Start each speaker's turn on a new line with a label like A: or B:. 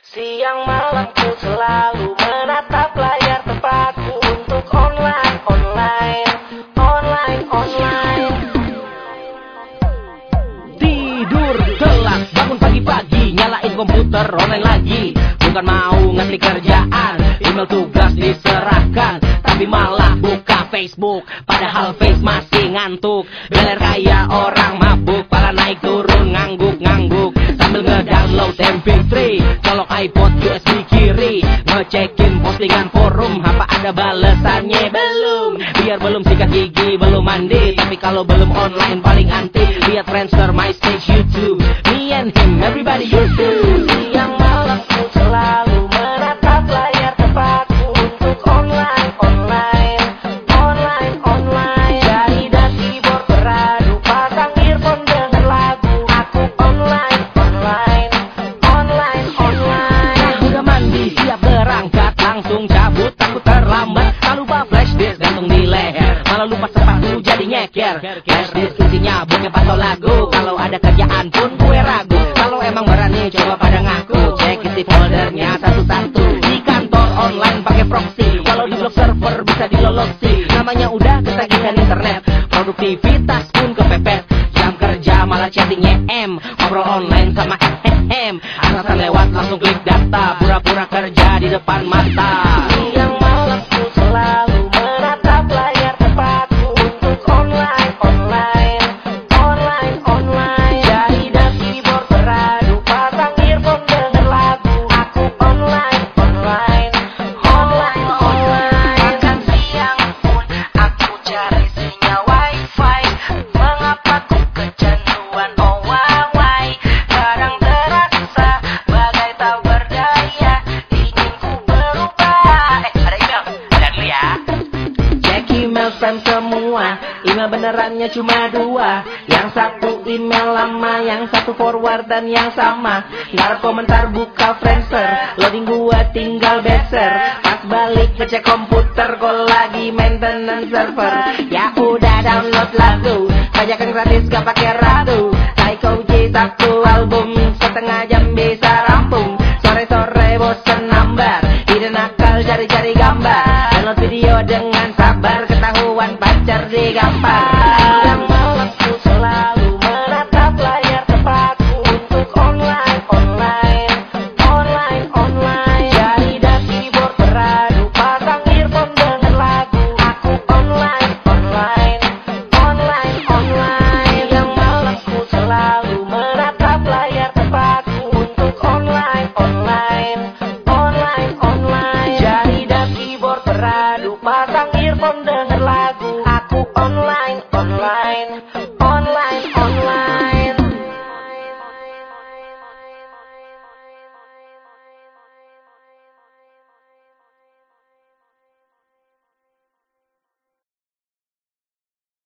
A: Siang malam ku selalu menatap layar tempatku untuk online, online, online, online.
B: Tidur telat, bangun pagi-pagi, nyalain komputer online lagi. Bukan mau ngetik kerjaan, email tugas diserahkan, tapi malah buka Facebook. Padahal Face masih ngantuk, beler kayak orang mabuk, iPod USB kiri, ngecekin postingan forum, apa ada balesannya belum? Biar belum sikat gigi, belum mandi, tapi kalau belum online paling anti. Lihat Friendster, MySpace, YouTube, me and him, everybody YouTube. Pun gue ragu. Kalau emang berani coba pada ngaku, cek isi foldernya satu-satu. Di kantor online pakai proxy, kalau di blog server bisa dilolosi. Namanya udah ketagihan internet, produktivitas pun kepepet. Jam kerja malah chattingnya M, ngobrol online sama hem. Atasan lewat langsung klik data, pura-pura
A: spam semua Email benerannya cuma dua. Yang satu email lama Yang satu forward dan yang sama. Ngarep komentar buka Friendster Loading gua tinggal beser Pas balik ngecek komputer Kok lagi maintenance server. Ya udah download lagu Bajakan gratis gak pakai ragu Psycho J satu album Setengah jam bisa rampung. Sore-sore bosen nambar Ide nakal cari-cari gambar. Download video dengan cosechar de.